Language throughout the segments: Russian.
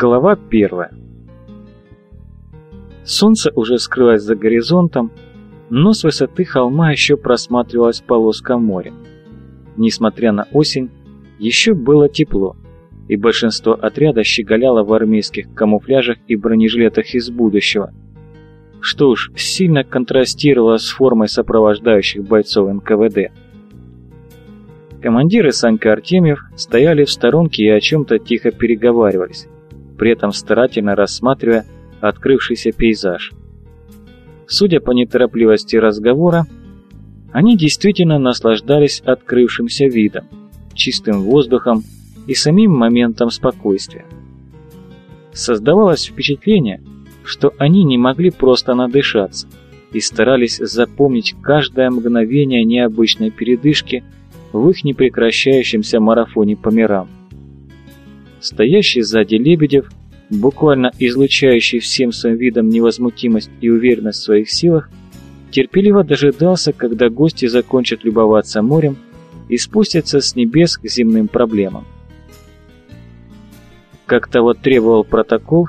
Глава первая. Солнце уже скрылось за горизонтом, но с высоты холма еще просматривалась полоска моря. Несмотря на осень, еще было тепло, и большинство отряда щеголяло в армейских камуфляжах и бронежилетах из будущего, что уж сильно контрастировало с формой сопровождающих бойцов НКВД. Командиры Санька Артемьев стояли в сторонке и о чем-то тихо переговаривались при этом старательно рассматривая открывшийся пейзаж. Судя по неторопливости разговора, они действительно наслаждались открывшимся видом, чистым воздухом и самим моментом спокойствия. Создавалось впечатление, что они не могли просто надышаться и старались запомнить каждое мгновение необычной передышки в их непрекращающемся марафоне по мирам. Стоящий сзади Лебедев, буквально излучающий всем своим видом невозмутимость и уверенность в своих силах, терпеливо дожидался, когда гости закончат любоваться морем и спустятся с небес к земным проблемам. Как того требовал протокол,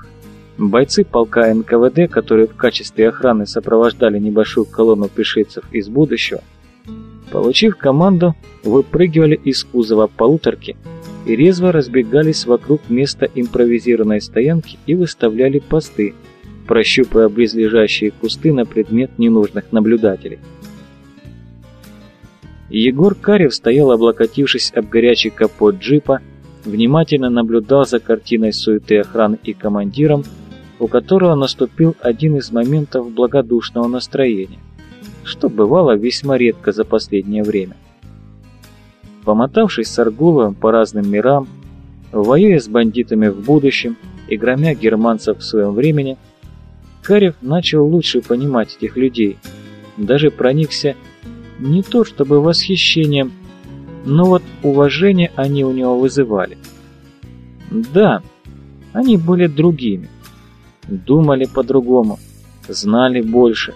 бойцы полка НКВД, которые в качестве охраны сопровождали небольшую колонну пришельцев из будущего, получив команду, выпрыгивали из кузова полуторки и резво разбегались вокруг места импровизированной стоянки и выставляли посты, прощупывая близлежащие кусты на предмет ненужных наблюдателей. Егор Карев стоял, облокотившись об горячий капот джипа, внимательно наблюдал за картиной суеты охраны и командиром, у которого наступил один из моментов благодушного настроения, что бывало весьма редко за последнее время. Помотавшись с Аргуловым по разным мирам, воюя с бандитами в будущем и громя германцев в своем времени, Карев начал лучше понимать этих людей, даже проникся не то чтобы восхищением, но вот уважение они у него вызывали. Да, они были другими, думали по-другому, знали больше,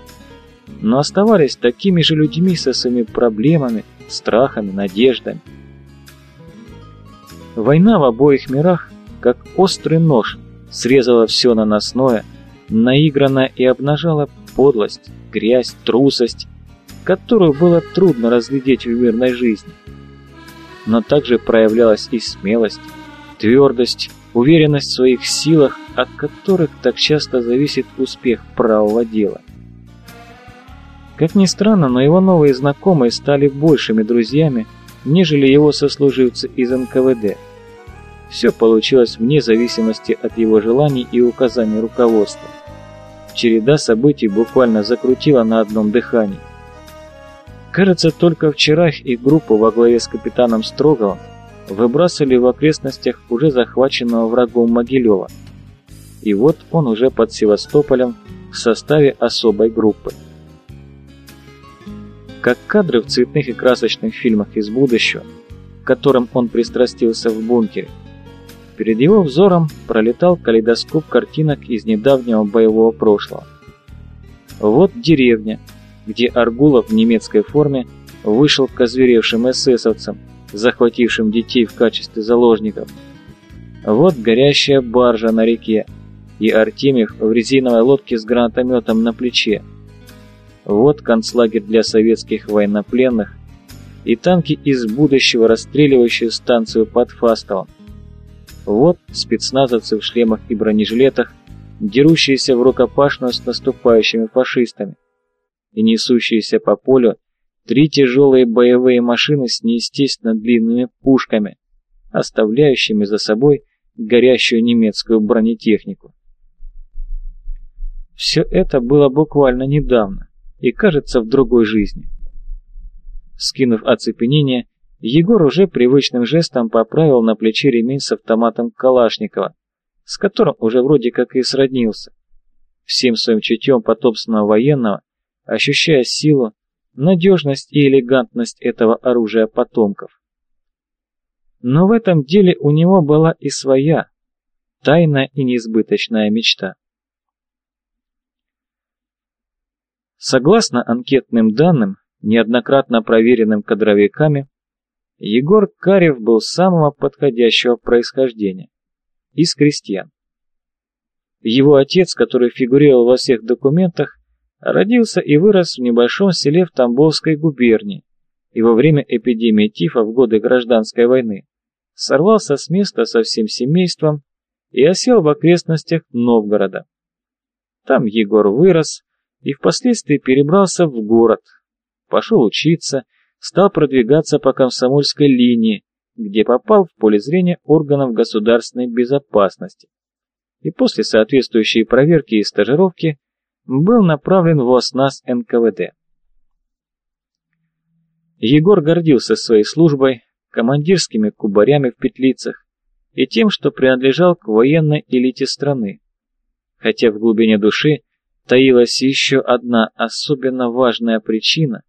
но оставались такими же людьми со своими проблемами, страхами, надеждами. Война в обоих мирах, как острый нож, срезала все наносное, наигранно и обнажала подлость, грязь, трусость, которую было трудно разглядеть в мирной жизни. Но также проявлялась и смелость, твердость, уверенность в своих силах, от которых так часто зависит успех правого дела. Как ни странно, но его новые знакомые стали большими друзьями, нежели его сослуживцы из НКВД. Все получилось вне зависимости от его желаний и указаний руководства. Череда событий буквально закрутила на одном дыхании. Кажется, только вчера их группу во главе с капитаном Строговым выбрасывали в окрестностях уже захваченного врагом Могилева. И вот он уже под Севастополем в составе особой группы как кадры в цветных и красочных фильмах из будущего, к которым он пристрастился в бункере. Перед его взором пролетал калейдоскоп картинок из недавнего боевого прошлого. Вот деревня, где Аргулов в немецкой форме вышел к озверевшим эсэсовцам, захватившим детей в качестве заложников. Вот горящая баржа на реке, и Артемьев в резиновой лодке с гранатометом на плече, вот концлагерь для советских военнопленных и танки из будущего, расстреливающие станцию под Фастовом. Вот спецназовцы в шлемах и бронежилетах, дерущиеся в рукопашную с наступающими фашистами и несущиеся по полю три тяжелые боевые машины с неестественно длинными пушками, оставляющими за собой горящую немецкую бронетехнику. Все это было буквально недавно и, кажется, в другой жизни. Скинув оцепенение, Егор уже привычным жестом поправил на плече ремень с автоматом Калашникова, с которым уже вроде как и сроднился. Всем своим чутьем потомственного военного, ощущая силу, надежность и элегантность этого оружия потомков. Но в этом деле у него была и своя, тайная и неизбыточная мечта. Согласно анкетным данным, неоднократно проверенным кадровиками, Егор Карев был самого подходящего происхождения, из крестьян. Его отец, который фигурировал во всех документах, родился и вырос в небольшом селе в Тамбовской губернии, и во время эпидемии тифа в годы гражданской войны сорвался с места со всем семейством и осел в окрестностях Новгорода. Там Егор вырос и впоследствии перебрался в город, пошел учиться, стал продвигаться по комсомольской линии, где попал в поле зрения органов государственной безопасности. И после соответствующей проверки и стажировки был направлен в ОСНАС НКВД. Егор гордился своей службой, командирскими кубарями в петлицах и тем, что принадлежал к военной элите страны, хотя в глубине души таилась еще одна особенно важная причина,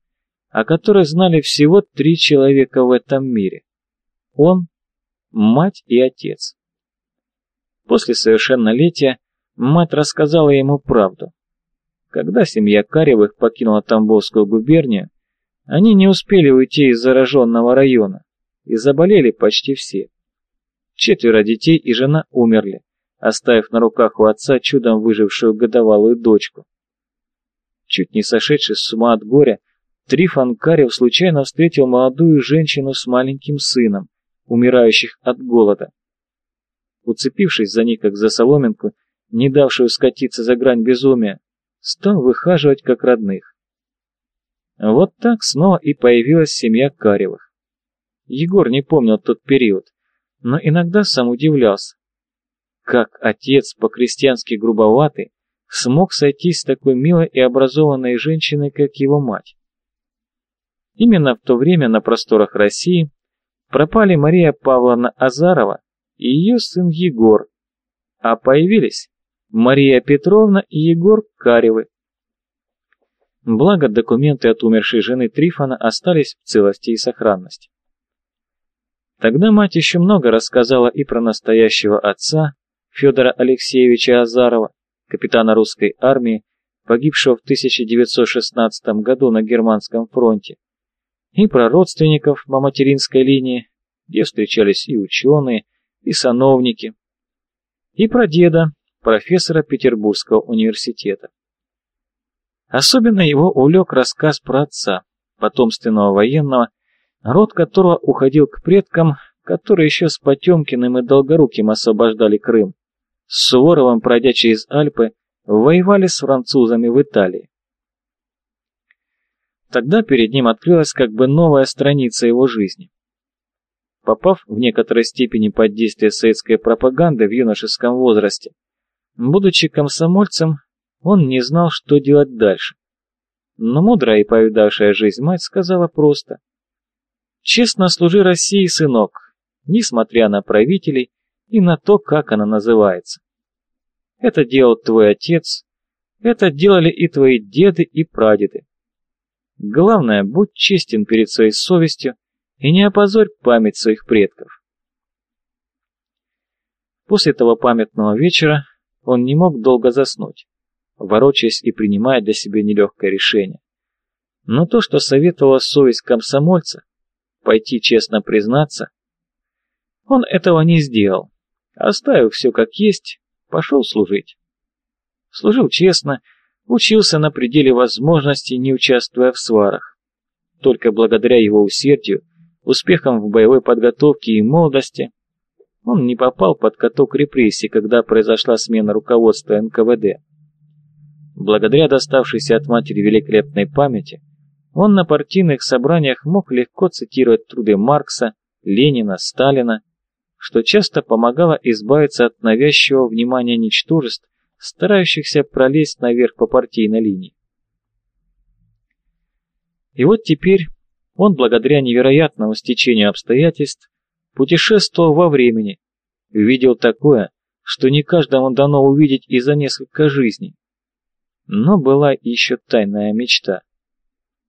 о которой знали всего три человека в этом мире. Он, мать и отец. После совершеннолетия мать рассказала ему правду. Когда семья Каревых покинула Тамбовскую губернию, они не успели уйти из зараженного района и заболели почти все. Четверо детей и жена умерли, оставив на руках у отца чудом выжившую годовалую дочку. Чуть не сошедший с ума от горя, Трифон Карев случайно встретил молодую женщину с маленьким сыном, умирающих от голода уцепившись за них, как за соломинку, не давшую скатиться за грань безумия, стал выхаживать как родных. Вот так снова и появилась семья Каревых. Егор не помнил тот период, но иногда сам удивлялся, как отец по-крестьянски грубоватый смог сойтись с такой милой и образованной женщиной, как его мать. Именно в то время на просторах России пропали Мария Павловна Азарова и ее сын Егор, а появились Мария Петровна и Егор Каревы. Благо, документы от умершей жены Трифона остались в целости и сохранности. Тогда мать еще много рассказала и про настоящего отца, Федора Алексеевича Азарова, капитана русской армии, погибшего в 1916 году на Германском фронте, и про родственников по материнской линии, где встречались и ученые, и сановники, и про деда, профессора Петербургского университета. Особенно его увлек рассказ про отца, потомственного военного, род которого уходил к предкам, которые еще с Потемкиным и Долгоруким освобождали Крым, с Суворовым, пройдя через Альпы, воевали с французами в Италии. Тогда перед ним открылась как бы новая страница его жизни. Попав в некоторой степени под действие советской пропаганды в юношеском возрасте, будучи комсомольцем, он не знал, что делать дальше. Но мудрая и повидавшая жизнь мать сказала просто. «Честно служи России, сынок, несмотря на правителей и на то, как она называется. Это делал твой отец, это делали и твои деды и прадеды. Главное, будь честен перед своей совестью и не опозорь память своих предков. После этого памятного вечера он не мог долго заснуть, ворочаясь и принимая для себя нелегкое решение. Но то, что советовала совесть комсомольца, пойти честно признаться, он этого не сделал, оставив все как есть, пошел служить. Служил честно, учился на пределе возможностей, не участвуя в сварах. Только благодаря его усердию успехом в боевой подготовке и молодости, он не попал под каток репрессий, когда произошла смена руководства НКВД. Благодаря доставшейся от матери великолепной памяти, он на партийных собраниях мог легко цитировать труды Маркса, Ленина, Сталина, что часто помогало избавиться от навязчивого внимания ничтожеств, старающихся пролезть наверх по партийной линии. И вот теперь он, благодаря невероятному стечению обстоятельств, путешествовал во времени, видел такое, что не каждому дано увидеть и за несколько жизней. Но была еще тайная мечта.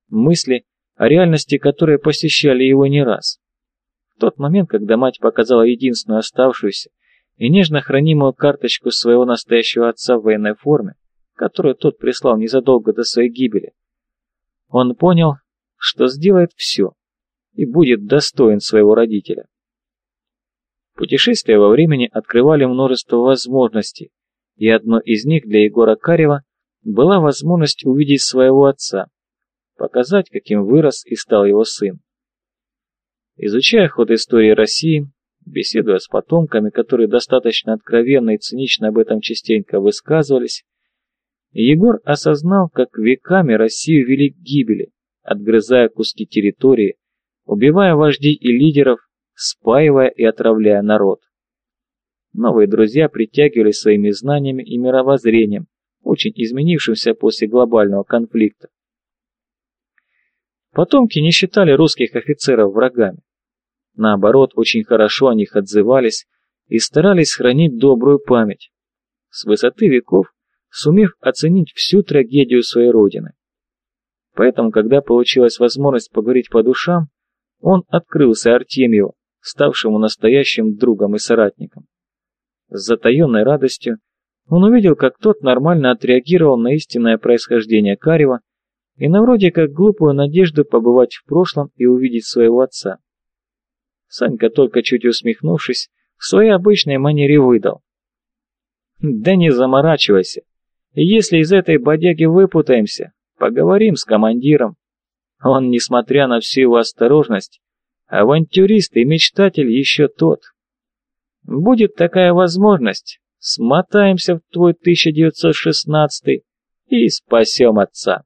Мысли, о реальности которой посещали его не раз. Тот момент, когда мать показала единственную оставшуюся и нежно хранимую карточку своего настоящего отца в военной форме, которую тот прислал незадолго до своей гибели, он понял, что сделает все и будет достоин своего родителя. Путешествия во времени открывали множество возможностей, и одной из них для Егора Карева была возможность увидеть своего отца, показать, каким вырос и стал его сын. Изучая ход истории России, беседуя с потомками, которые достаточно откровенно и цинично об этом частенько высказывались, Егор осознал, как веками Россию вели к гибели, отгрызая куски территории, убивая вождей и лидеров, спаивая и отравляя народ. Новые друзья притягивали своими знаниями и мировоззрением, очень изменившимся после глобального конфликта. Потомки не считали русских офицеров врагами. Наоборот, очень хорошо о них отзывались и старались хранить добрую память, с высоты веков сумев оценить всю трагедию своей родины. Поэтому, когда получилась возможность поговорить по душам, он открылся Артемьеву, ставшему настоящим другом и соратником. С затаенной радостью он увидел, как тот нормально отреагировал на истинное происхождение Карева и на вроде как глупую надежду побывать в прошлом и увидеть своего отца. Санька, только чуть усмехнувшись, в своей обычной манере выдал. «Да не заморачивайся. Если из этой бодяги выпутаемся, поговорим с командиром. Он, несмотря на всю его осторожность, авантюрист и мечтатель еще тот. Будет такая возможность, смотаемся в твой 1916 и спасем отца.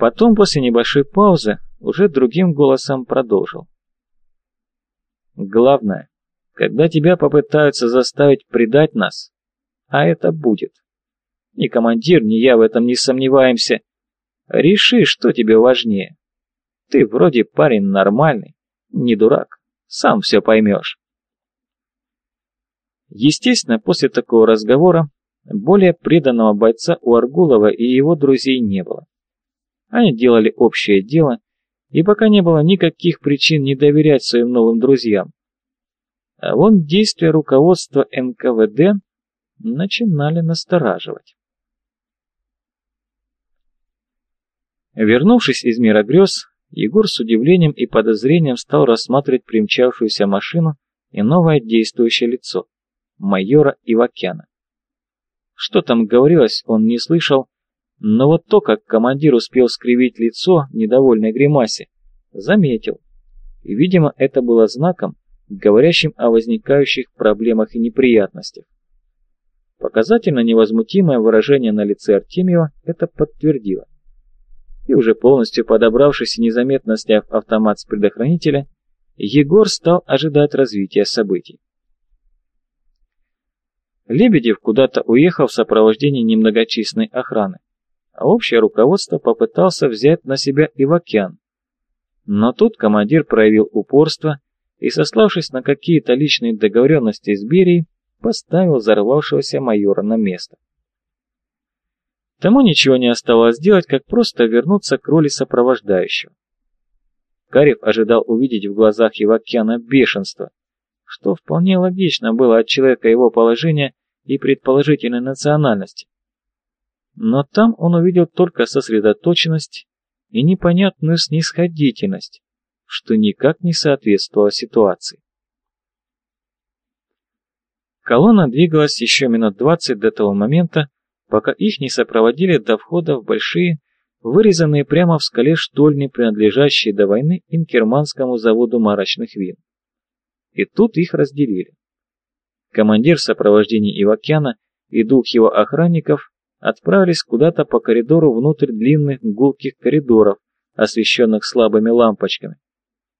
Потом, после небольшой паузы, уже другим голосом продолжил. Главное, когда тебя попытаются заставить предать нас, а это будет. Ни командир, ни я в этом не сомневаемся. Реши, что тебе важнее. Ты вроде парень нормальный, не дурак, сам все поймешь. Естественно, после такого разговора более преданного бойца у Аргулова и его друзей не было. Они делали общее дело и пока не было никаких причин не доверять своим новым друзьям. А вон действия руководства НКВД начинали настораживать. Вернувшись из мира грез, Егор с удивлением и подозрением стал рассматривать примчавшуюся машину и новое действующее лицо – майора Ивакяна. Что там говорилось, он не слышал, но вот то, как командир успел скривить лицо недовольной гримасе, заметил. И, видимо, это было знаком, говорящим о возникающих проблемах и неприятностях. Показательно невозмутимое выражение на лице Артемьева это подтвердило. И уже полностью подобравшись и незаметно сняв автомат с предохранителя, Егор стал ожидать развития событий. Лебедев куда-то уехал в сопровождении немногочисленной охраны а общее руководство попытался взять на себя Ивакян. Но тут командир проявил упорство и, сославшись на какие-то личные договоренности с Берией, поставил взорвавшегося майора на место. Тому ничего не оставалось делать, как просто вернуться к роли сопровождающего. Карев ожидал увидеть в глазах Ивакяна бешенство, что вполне логично было от человека его положения и предположительной национальности но там он увидел только сосредоточенность и непонятную снисходительность, что никак не соответствовало ситуации. Колонна двигалась еще минут двадцать до того момента, пока их не сопроводили до входа в большие, вырезанные прямо в скале штольни, принадлежащие до войны инкерманскому заводу марочных вин. И тут их разделили. Командир в сопровождении Ивакяна и двух его охранников отправились куда-то по коридору внутрь длинных гулких коридоров, освещенных слабыми лампочками.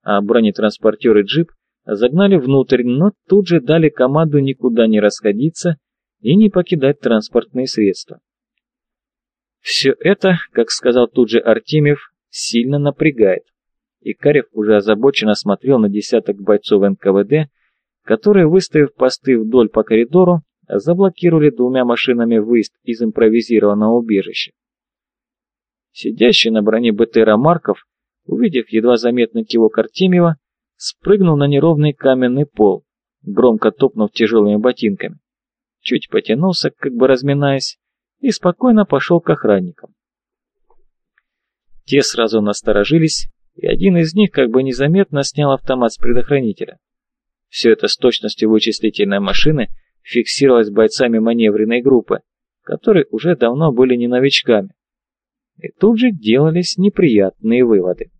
А бронетранспортер и джип загнали внутрь, но тут же дали команду никуда не расходиться и не покидать транспортные средства. Все это, как сказал тут же Артемьев, сильно напрягает. И Карев уже озабоченно смотрел на десяток бойцов НКВД, которые, выставив посты вдоль по коридору, заблокировали двумя машинами выезд из импровизированного убежища. Сидящий на броне БТРа Марков, увидев едва заметный кивок Артемьева, спрыгнул на неровный каменный пол, громко топнув тяжелыми ботинками. Чуть потянулся, как бы разминаясь, и спокойно пошел к охранникам. Те сразу насторожились, и один из них как бы незаметно снял автомат с предохранителя. Все это с точностью вычислительной машины фиксировалась бойцами маневренной группы, которые уже давно были не новичками. И тут же делались неприятные выводы.